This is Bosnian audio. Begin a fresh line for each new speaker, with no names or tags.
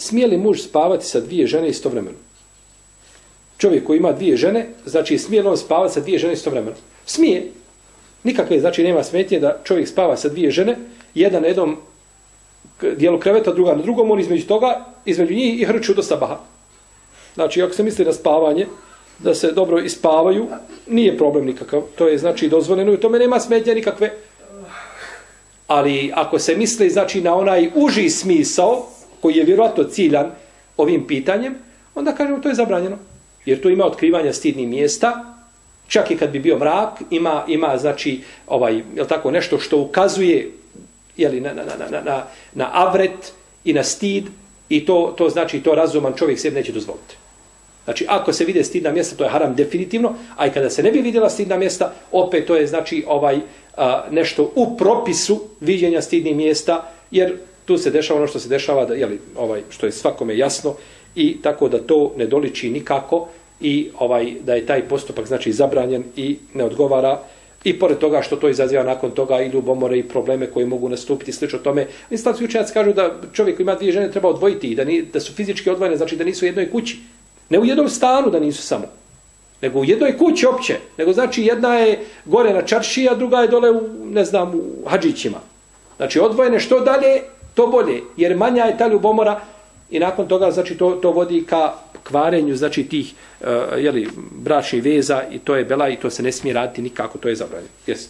smije li muž spavati sa dvije žene istovremeno? Čovjek koji ima dvije žene, znači smije li on spavati sa dvije žene istovremeno? Smije. Nikakve, znači nema smetnje da čovjek spava sa dvije žene, jedan na jednom dijelu kreveta, druga na drugom, on između toga, između njih i hrču do sabaha. Znači, ako se misli na spavanje, da se dobro ispavaju, nije problem nikakav. To je, znači, dozvoljeno i tome nema smetnje nikakve. Ali ako se misli, znači, na onaj uži smisao, koji je vjerojatno ciljan ovim pitanjem, onda kažemo to je zabranjeno. Jer to ima otkrivanja stidnih mjesta, čak i kad bi bio mrak, ima, ima znači, ovaj, je tako, nešto što ukazuje jeli, na, na, na, na, na, na avret i na stid, i to, to znači to razuman čovjek sebi neće dozvoliti. Znači, ako se vide stidna mjesta, to je haram definitivno, a i kada se ne bi vidjela stidna mjesta, opet to je znači ovaj a, nešto u propisu viđenja stidnih mjesta, jer tu se dešava ono što se dešava, da, jeli, ovaj, što je svakome jasno, i tako da to ne doliči nikako, i ovaj da je taj postupak znači zabranjen i ne odgovara i pored toga što to izaziva nakon toga i ljubomore i probleme koji mogu nastupiti slično tome. Instanci učenjaci kažu da čovjek koji ima dvije žene treba odvojiti i da, ni, da su fizički odvojene, znači da nisu u jednoj kući. Ne u jednom stanu da nisu samo. Nego u jednoj kući opće. Nego znači jedna je gore na čarši, a druga je dole u, ne znam, u hađićima. Znači odvojene što dalje, to bolje. Jer manja je ta ljubomora i nakon toga znači to, to vodi ka kvarenju znači tih uh, jeli, bračnih veza i to je bela i to se ne smije raditi nikako, to je zabranjeno. Jesi.